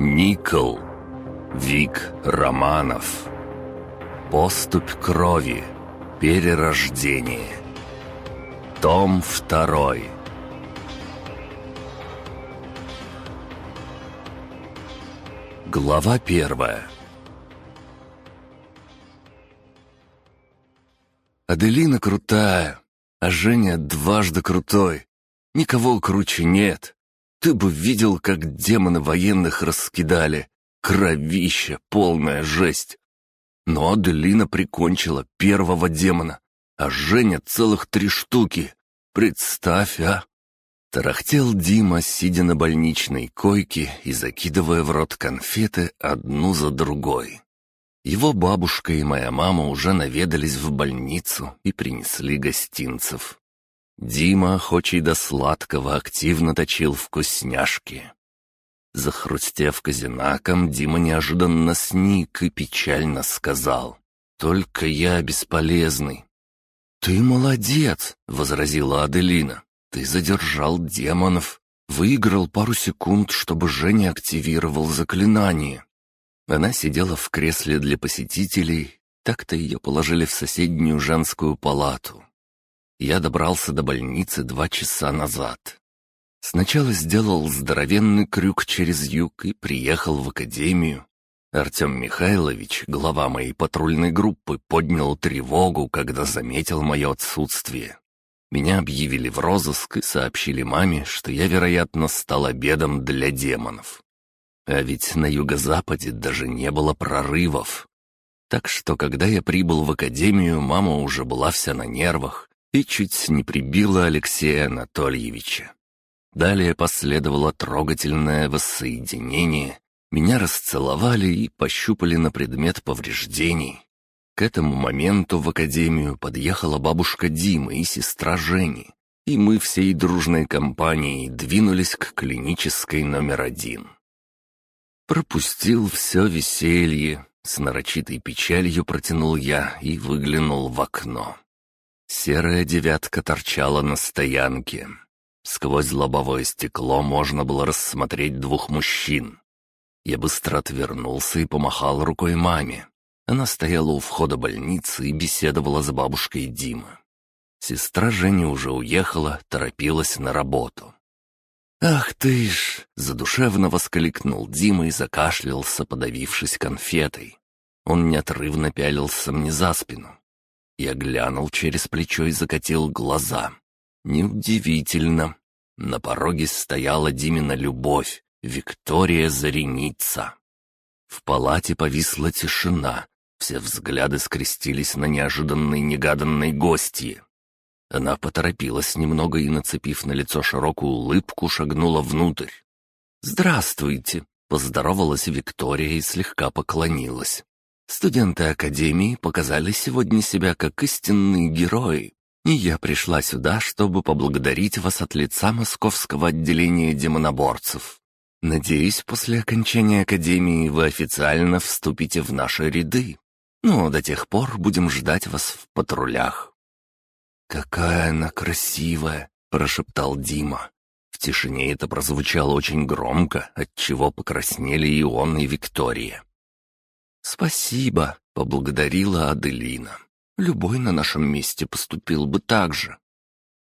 Никол. Вик Романов. Поступь крови. Перерождение. Том второй. Глава первая. Аделина крутая, а Женя дважды крутой. Никого круче нет. Ты бы видел, как демоны военных раскидали. Кровища, полная жесть. Но Аделина прикончила первого демона, а Женя целых три штуки. Представь, а! Тарахтел Дима, сидя на больничной койке и закидывая в рот конфеты одну за другой. Его бабушка и моя мама уже наведались в больницу и принесли гостинцев. Дима, охочий до сладкого, активно точил вкусняшки. Захрустев казинаком, Дима неожиданно сник и печально сказал. «Только я бесполезный». «Ты молодец», — возразила Аделина. «Ты задержал демонов, выиграл пару секунд, чтобы Женя активировал заклинание. Она сидела в кресле для посетителей, так-то ее положили в соседнюю женскую палату. Я добрался до больницы два часа назад. Сначала сделал здоровенный крюк через юг и приехал в академию. Артем Михайлович, глава моей патрульной группы, поднял тревогу, когда заметил мое отсутствие. Меня объявили в розыск и сообщили маме, что я, вероятно, стал обедом для демонов. А ведь на юго-западе даже не было прорывов. Так что, когда я прибыл в академию, мама уже была вся на нервах и чуть не прибила Алексея Анатольевича. Далее последовало трогательное воссоединение. Меня расцеловали и пощупали на предмет повреждений. К этому моменту в академию подъехала бабушка Димы и сестра Жени, и мы всей дружной компанией двинулись к клинической номер один. Пропустил все веселье, с нарочитой печалью протянул я и выглянул в окно. Серая девятка торчала на стоянке. Сквозь лобовое стекло можно было рассмотреть двух мужчин. Я быстро отвернулся и помахал рукой маме. Она стояла у входа больницы и беседовала с бабушкой Димы. Сестра Женя уже уехала, торопилась на работу. «Ах ты ж!» — задушевно воскликнул Дима и закашлялся, подавившись конфетой. Он неотрывно пялился мне за спину. Я глянул через плечо и закатил глаза. Неудивительно. На пороге стояла Димина любовь, Виктория Зареница. В палате повисла тишина, все взгляды скрестились на неожиданной негаданной гостье. Она поторопилась немного и, нацепив на лицо широкую улыбку, шагнула внутрь. «Здравствуйте!» — поздоровалась Виктория и слегка поклонилась. «Студенты Академии показали сегодня себя как истинные герои, и я пришла сюда, чтобы поблагодарить вас от лица Московского отделения демоноборцев. Надеюсь, после окончания Академии вы официально вступите в наши ряды. Но до тех пор будем ждать вас в патрулях». «Какая она красивая!» — прошептал Дима. В тишине это прозвучало очень громко, отчего покраснели и он, и Виктория. «Спасибо», — поблагодарила Аделина. «Любой на нашем месте поступил бы так же».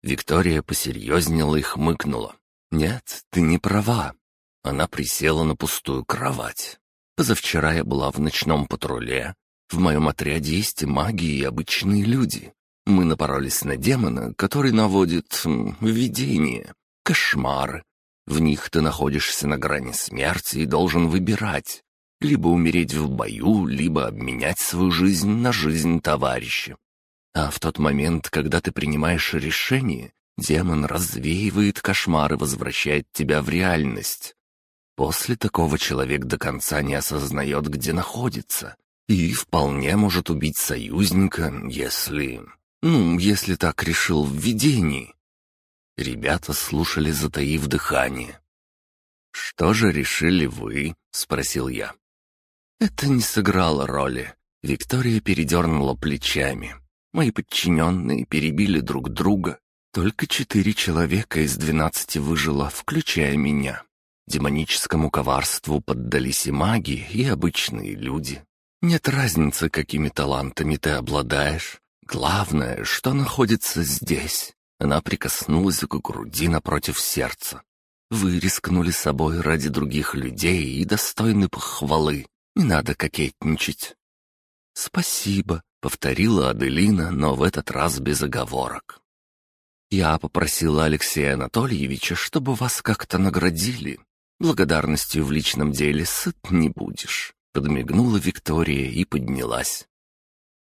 Виктория посерьезнела и хмыкнула. «Нет, ты не права». Она присела на пустую кровать. «Позавчера я была в ночном патруле. В моем отряде есть маги и обычные люди. Мы напоролись на демона, который наводит видение, кошмары. В них ты находишься на грани смерти и должен выбирать. Либо умереть в бою, либо обменять свою жизнь на жизнь товарища. А в тот момент, когда ты принимаешь решение, демон развеивает кошмар и возвращает тебя в реальность. После такого человек до конца не осознает, где находится, и вполне может убить союзника, если... Ну, если так решил в видении. Ребята слушали, затаив дыхание. «Что же решили вы?» — спросил я. Это не сыграло роли. Виктория передернула плечами. Мои подчиненные перебили друг друга. Только четыре человека из двенадцати выжило, включая меня. Демоническому коварству поддались и маги, и обычные люди. Нет разницы, какими талантами ты обладаешь. Главное, что находится здесь. Она прикоснулась к груди напротив сердца. Вы рискнули собой ради других людей и достойны похвалы. Не надо кокетничать. «Спасибо», — повторила Аделина, но в этот раз без оговорок. «Я попросила Алексея Анатольевича, чтобы вас как-то наградили. Благодарностью в личном деле сыт не будешь». Подмигнула Виктория и поднялась.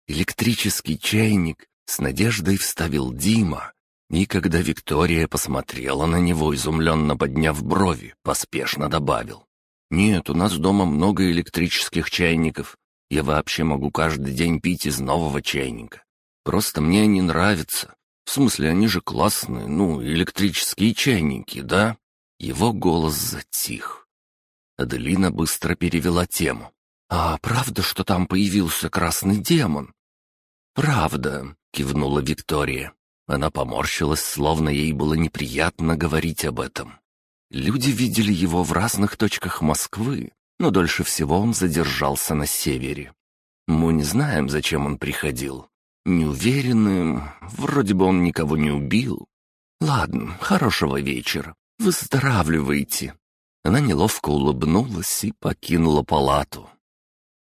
Электрический чайник с надеждой вставил Дима, и когда Виктория посмотрела на него, изумленно подняв брови, поспешно добавил. «Нет, у нас дома много электрических чайников. Я вообще могу каждый день пить из нового чайника. Просто мне они нравятся. В смысле, они же классные, ну, электрические чайники, да?» Его голос затих. Аделина быстро перевела тему. «А правда, что там появился красный демон?» «Правда», — кивнула Виктория. Она поморщилась, словно ей было неприятно говорить об этом. Люди видели его в разных точках Москвы, но дольше всего он задержался на севере. Мы не знаем, зачем он приходил. Не вроде бы он никого не убил. Ладно, хорошего вечера. Выздоравливайте. Она неловко улыбнулась и покинула палату.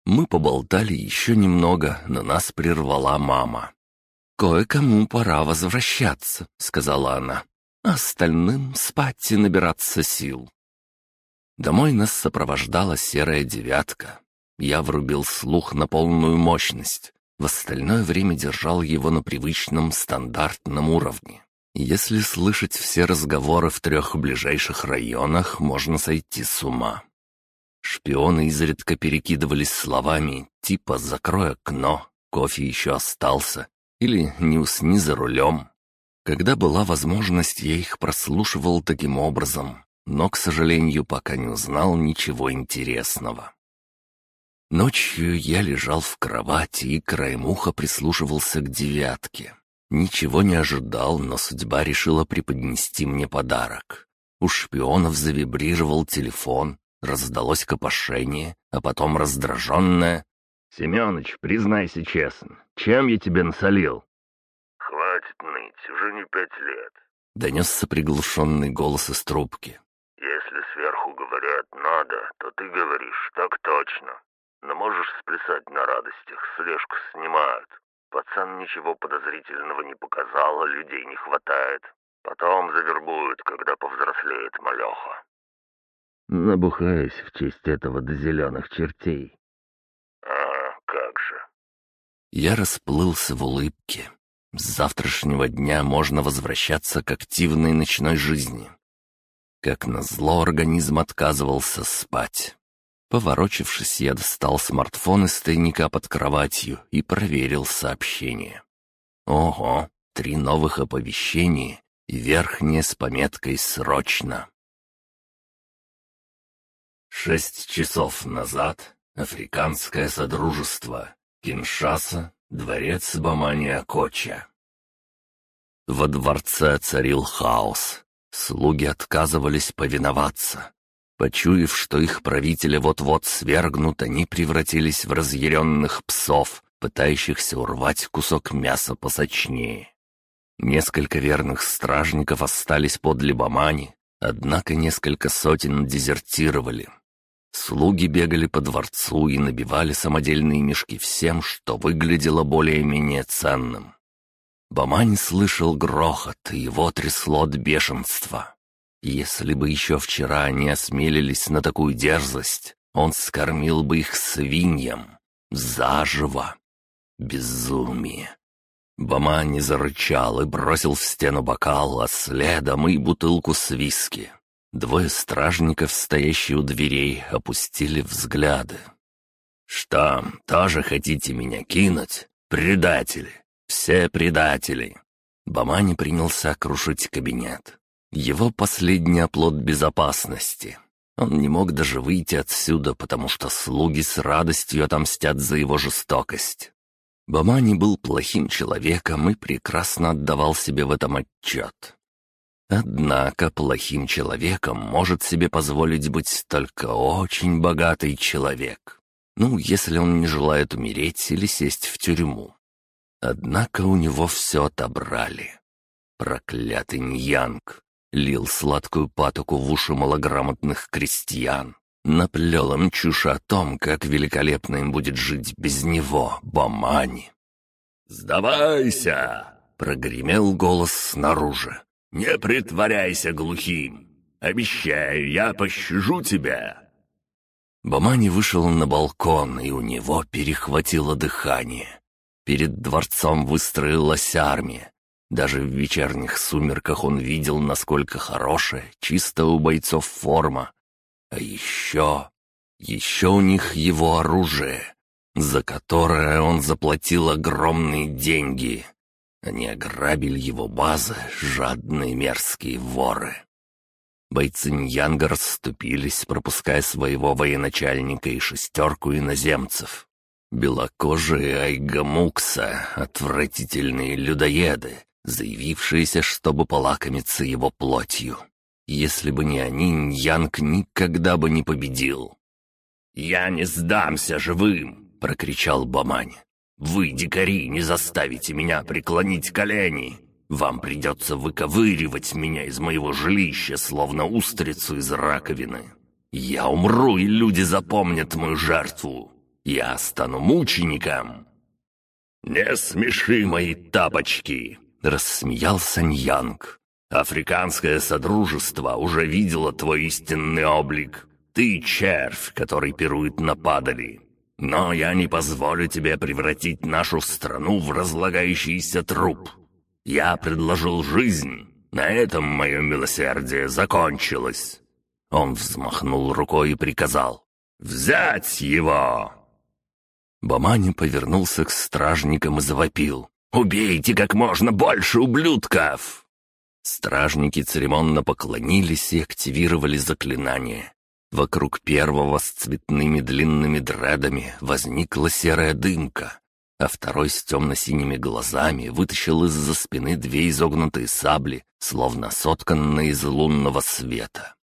Мы поболтали еще немного, но нас прервала мама. «Кое-кому пора возвращаться», — сказала она. «Остальным спать и набираться сил». Домой нас сопровождала серая девятка. Я врубил слух на полную мощность. В остальное время держал его на привычном стандартном уровне. Если слышать все разговоры в трех ближайших районах, можно сойти с ума. Шпионы изредка перекидывались словами типа «закрой окно», «кофе еще остался» или «не усни за рулем». Когда была возможность, я их прослушивал таким образом, но, к сожалению, пока не узнал ничего интересного. Ночью я лежал в кровати и краем уха прислушивался к девятке. Ничего не ожидал, но судьба решила преподнести мне подарок. У шпионов завибрировал телефон, Раздалось копошение, а потом раздраженное. «Семёныч, признайся честно, чем я тебе насолил?» «Хватит ныть, уже не пять лет», — донесся приглушенный голос из трубки. «Если сверху говорят «надо», то ты говоришь «так точно». Но можешь сплясать на радостях, слежку снимают. Пацан ничего подозрительного не показал, а людей не хватает. Потом завербуют, когда повзрослеет малеха. Набухаюсь в честь этого до зеленых чертей. А, как же. Я расплылся в улыбке. С завтрашнего дня можно возвращаться к активной ночной жизни. Как назло, организм отказывался спать. Поворочившись, я достал смартфон из тайника под кроватью и проверил сообщение. Ого, три новых оповещения и верхнее с пометкой «Срочно». Шесть часов назад Африканское Содружество, Киншаса, дворец Бамания-Коча. Во дворце царил хаос. Слуги отказывались повиноваться. Почуяв, что их правителя вот-вот свергнут, они превратились в разъяренных псов, пытающихся урвать кусок мяса посочнее. Несколько верных стражников остались подле Бамани, однако несколько сотен дезертировали. Слуги бегали по дворцу и набивали самодельные мешки всем, что выглядело более-менее ценным. Бамань слышал грохот, и его трясло от бешенства. Если бы еще вчера они осмелились на такую дерзость, он скормил бы их свиньям. Заживо. Безумие. Бамани зарычал и бросил в стену бокал, а следом и бутылку с виски. Двое стражников, стоящие у дверей, опустили взгляды. «Что, тоже хотите меня кинуть? Предатели! Все предатели!» Бамани принялся крушить кабинет. Его последний оплот безопасности. Он не мог даже выйти отсюда, потому что слуги с радостью отомстят за его жестокость. Бамани был плохим человеком и прекрасно отдавал себе в этом отчет. Однако плохим человеком может себе позволить быть только очень богатый человек. Ну, если он не желает умереть или сесть в тюрьму. Однако у него все отобрали. Проклятый Ньянг лил сладкую патоку в уши малограмотных крестьян. Наплел им чушь о том, как великолепно им будет жить без него, Бамани. «Сдавайся!» — прогремел голос снаружи. «Не притворяйся глухим! Обещаю, я пощажу тебя!» Бамани вышел на балкон, и у него перехватило дыхание. Перед дворцом выстроилась армия. Даже в вечерних сумерках он видел, насколько хорошая, чистая у бойцов форма. А еще... еще у них его оружие, за которое он заплатил огромные деньги. Они ограбили его базы, жадные мерзкие воры. Бойцы Ньянга расступились, пропуская своего военачальника и шестерку иноземцев. Белокожие Айгамукса, отвратительные людоеды, заявившиеся, чтобы полакомиться его плотью. Если бы не они, Ньянг никогда бы не победил. «Я не сдамся живым!» — прокричал Бамань. «Вы, дикари, не заставите меня преклонить колени! Вам придется выковыривать меня из моего жилища, словно устрицу из раковины. Я умру, и люди запомнят мою жертву. Я стану мучеником». «Не смеши мои тапочки!» — рассмеялся Ньянг. «Африканское Содружество уже видело твой истинный облик. Ты червь, который пирует на падали. Но я не позволю тебе превратить нашу страну в разлагающийся труп. Я предложил жизнь. На этом мое милосердие закончилось». Он взмахнул рукой и приказал «Взять его!» Бамани повернулся к стражникам и завопил «Убейте как можно больше ублюдков!» Стражники церемонно поклонились и активировали заклинание. Вокруг первого с цветными длинными дредами возникла серая дымка, а второй с темно-синими глазами вытащил из-за спины две изогнутые сабли, словно сотканные из лунного света.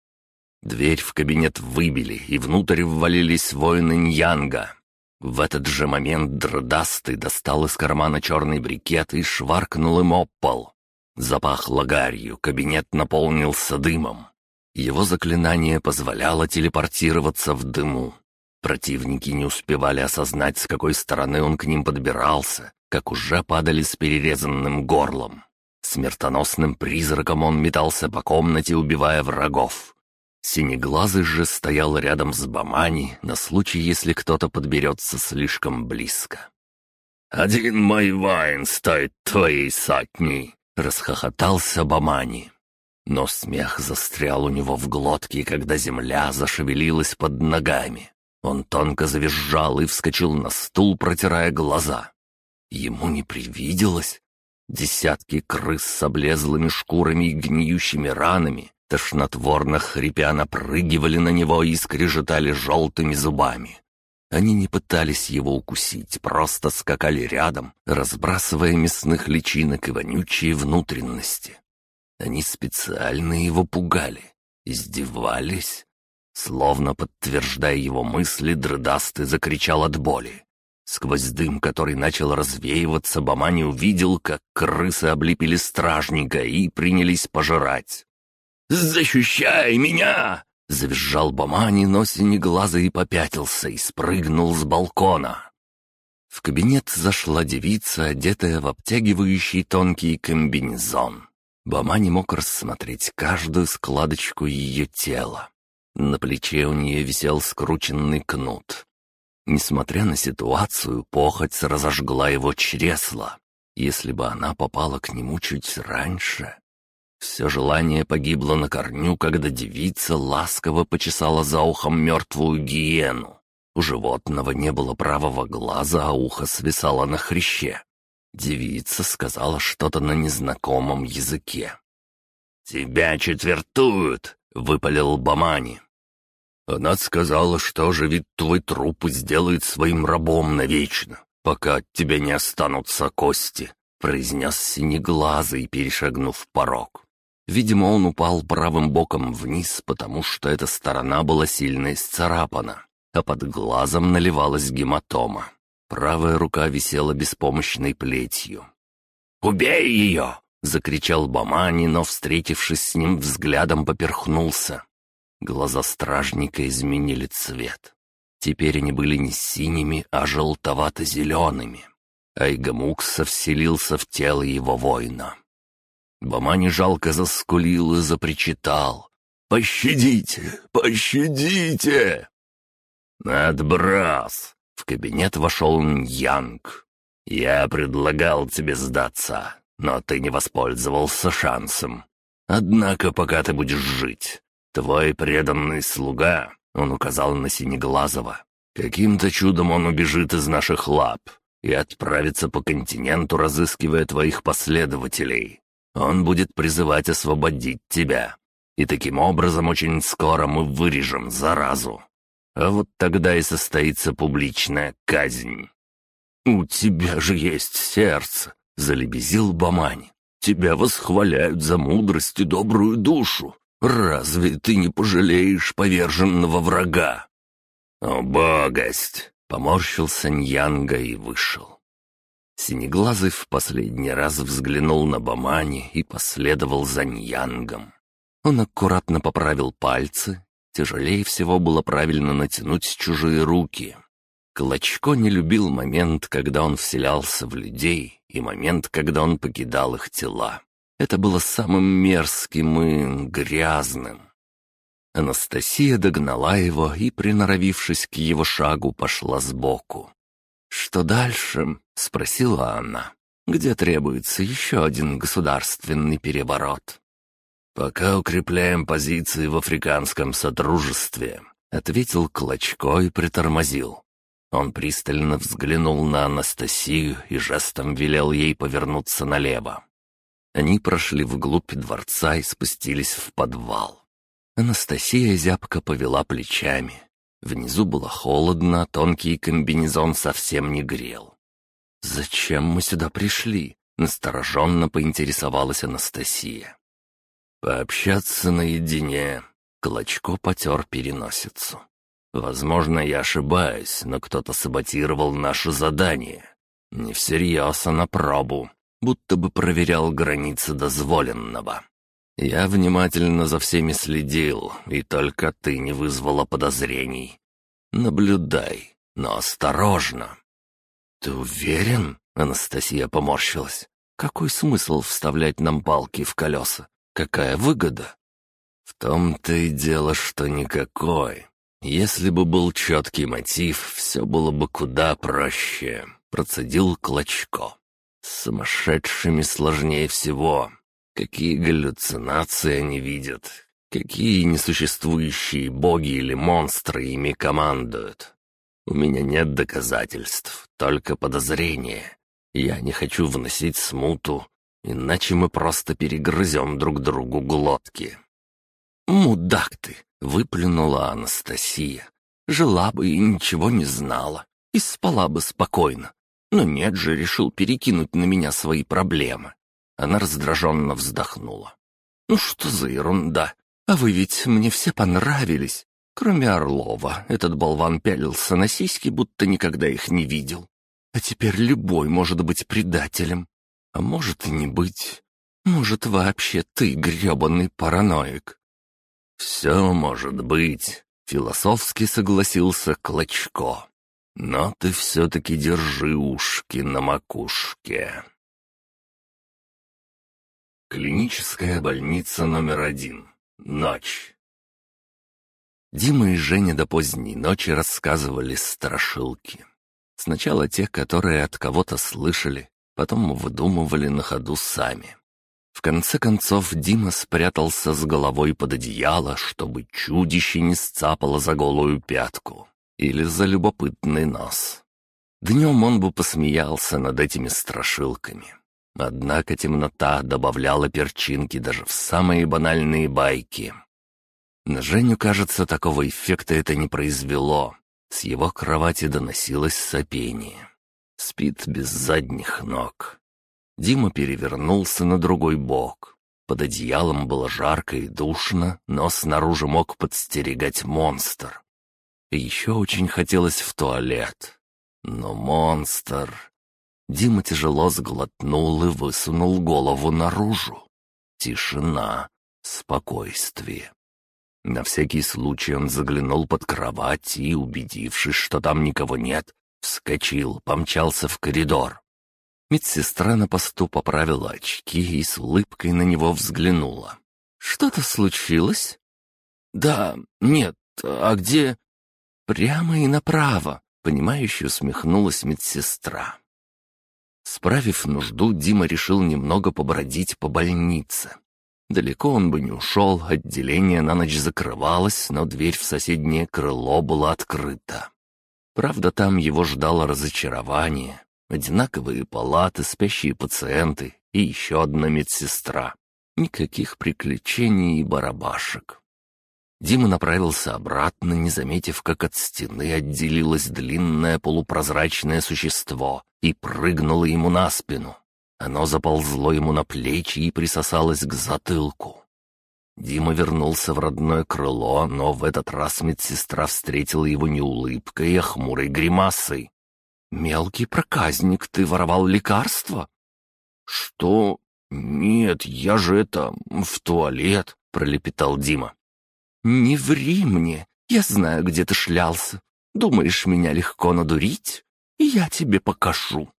Дверь в кабинет выбили, и внутрь ввалились воины Ньянга. В этот же момент Дрдастый достал из кармана черный брикет и шваркнул им об пол. Запахло гарью, кабинет наполнился дымом. Его заклинание позволяло телепортироваться в дыму. Противники не успевали осознать, с какой стороны он к ним подбирался, как уже падали с перерезанным горлом. Смертоносным призраком он метался по комнате, убивая врагов. Синеглазый же стоял рядом с Бамани на случай, если кто-то подберется слишком близко. «Один мой вайн стоит твоей сотни!» — расхохотался Бамани. Но смех застрял у него в глотке, когда земля зашевелилась под ногами. Он тонко завизжал и вскочил на стул, протирая глаза. Ему не привиделось. Десятки крыс с облезлыми шкурами и гниющими ранами, тошнотворно хрипя, напрыгивали на него и скрежетали желтыми зубами. Они не пытались его укусить, просто скакали рядом, разбрасывая мясных личинок и вонючие внутренности. Они специально его пугали, издевались. Словно подтверждая его мысли, Дрыдастый закричал от боли. Сквозь дым, который начал развеиваться, Бамани увидел, как крысы облепили стражника и принялись пожирать. «Защищай меня!» — завизжал Бамани, но синеглазый попятился и спрыгнул с балкона. В кабинет зашла девица, одетая в обтягивающий тонкий комбинезон. Бама не мог рассмотреть каждую складочку ее тела. На плече у нее висел скрученный кнут. Несмотря на ситуацию, похоть разожгла его чресло. Если бы она попала к нему чуть раньше... Все желание погибло на корню, когда девица ласково почесала за ухом мертвую гиену. У животного не было правого глаза, а ухо свисало на хряще. Девица сказала что-то на незнакомом языке. «Тебя четвертуют!» — выпалил Бамани. Она сказала, что оживит твой труп и сделает своим рабом навечно, пока от тебя не останутся кости, произнес синеглазый, перешагнув порог. Видимо, он упал правым боком вниз, потому что эта сторона была сильно исцарапана, а под глазом наливалась гематома. Правая рука висела беспомощной плетью. «Убей ее!» — закричал Бамани, но, встретившись с ним взглядом, поперхнулся. Глаза стражника изменили цвет. Теперь они были не синими, а желтовато-зелеными. Айгамукса вселился в тело его воина. Бамани жалко заскулил и запричитал. «Пощадите! Пощадите!» «Отброс!» — в кабинет вошел Ньянг. «Я предлагал тебе сдаться, но ты не воспользовался шансом. Однако пока ты будешь жить, твой преданный слуга, он указал на Синеглазого, каким-то чудом он убежит из наших лап и отправится по континенту, разыскивая твоих последователей. Он будет призывать освободить тебя. И таким образом очень скоро мы вырежем заразу. А вот тогда и состоится публичная казнь. «У тебя же есть сердце», — залебезил Бамань. «Тебя восхваляют за мудрость и добрую душу. Разве ты не пожалеешь поверженного врага?» «О, богость!» — поморщился Ньянга и вышел. Синеглазый в последний раз взглянул на Бамани и последовал за Ньянгом. Он аккуратно поправил пальцы. Тяжелее всего было правильно натянуть чужие руки. Клочко не любил момент, когда он вселялся в людей, и момент, когда он покидал их тела. Это было самым мерзким и грязным. Анастасия догнала его и, приноровившись к его шагу, пошла сбоку. «Что дальше?» — спросила она. «Где требуется еще один государственный переворот?» «Пока укрепляем позиции в африканском сотрудничестве», — ответил Клочко и притормозил. Он пристально взглянул на Анастасию и жестом велел ей повернуться налево. Они прошли вглубь дворца и спустились в подвал. Анастасия зябко повела плечами. Внизу было холодно, тонкий комбинезон совсем не грел. «Зачем мы сюда пришли?» — настороженно поинтересовалась Анастасия. «Пообщаться наедине». Клочко потер переносицу. «Возможно, я ошибаюсь, но кто-то саботировал наше задание. Не всерьез, а на пробу, будто бы проверял границы дозволенного. Я внимательно за всеми следил, и только ты не вызвала подозрений. Наблюдай, но осторожно. Ты уверен? Анастасия поморщилась. Какой смысл вставлять нам палки в колеса? Какая выгода? В том-то и дело, что никакой. Если бы был четкий мотив, все было бы куда проще, процедил Клочко. С сумасшедшими сложнее всего. Какие галлюцинации они видят, какие несуществующие боги или монстры ими командуют. У меня нет доказательств, только подозрения. Я не хочу вносить смуту, иначе мы просто перегрызем друг другу глотки». «Мудак ты!» — выплюнула Анастасия. «Жила бы и ничего не знала, и спала бы спокойно. Но нет же, решил перекинуть на меня свои проблемы. Она раздраженно вздохнула. «Ну что за ерунда? А вы ведь мне все понравились. Кроме Орлова, этот болван пялился на сиськи, будто никогда их не видел. А теперь любой может быть предателем. А может и не быть. Может, вообще ты гребаный параноик». «Все может быть», — философски согласился Клочко. «Но ты все-таки держи ушки на макушке». Клиническая больница номер один. Ночь. Дима и Женя до поздней ночи рассказывали страшилки. Сначала те, которые от кого-то слышали, потом выдумывали на ходу сами. В конце концов Дима спрятался с головой под одеяло, чтобы чудище не сцапало за голую пятку или за любопытный нос. Днем он бы посмеялся над этими страшилками. Однако темнота добавляла перчинки даже в самые банальные байки. На Женю, кажется, такого эффекта это не произвело. С его кровати доносилось сопение. Спит без задних ног. Дима перевернулся на другой бок. Под одеялом было жарко и душно, но снаружи мог подстерегать монстр. Еще очень хотелось в туалет. Но монстр... Дима тяжело сглотнул и высунул голову наружу. Тишина, спокойствие. На всякий случай он заглянул под кровать и, убедившись, что там никого нет, вскочил, помчался в коридор. Медсестра на посту поправила очки и с улыбкой на него взглянула. «Что-то случилось?» «Да, нет, а где?» «Прямо и направо», — понимающе усмехнулась медсестра. Справив нужду, Дима решил немного побродить по больнице. Далеко он бы не ушел, отделение на ночь закрывалось, но дверь в соседнее крыло была открыта. Правда, там его ждало разочарование. Одинаковые палаты, спящие пациенты и еще одна медсестра. Никаких приключений и барабашек. Дима направился обратно, не заметив, как от стены отделилось длинное полупрозрачное существо и прыгнуло ему на спину. Оно заползло ему на плечи и присосалось к затылку. Дима вернулся в родное крыло, но в этот раз медсестра встретила его не улыбкой, а хмурой гримасой. «Мелкий проказник, ты воровал лекарства?» «Что? Нет, я же это... в туалет», — пролепетал Дима. «Не ври мне, я знаю, где ты шлялся. Думаешь, меня легко надурить? Я тебе покажу».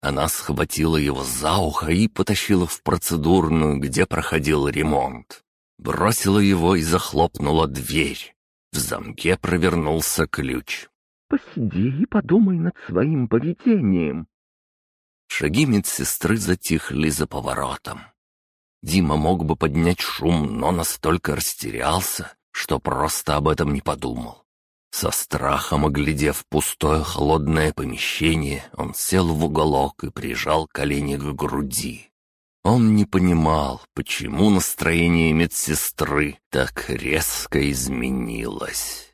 Она схватила его за ухо и потащила в процедурную, где проходил ремонт. Бросила его и захлопнула дверь. В замке провернулся ключ. «Посиди и подумай над своим поведением». Шаги медсестры затихли за поворотом. Дима мог бы поднять шум, но настолько растерялся, что просто об этом не подумал. Со страхом оглядев пустое холодное помещение, он сел в уголок и прижал колени к груди. Он не понимал, почему настроение медсестры так резко изменилось.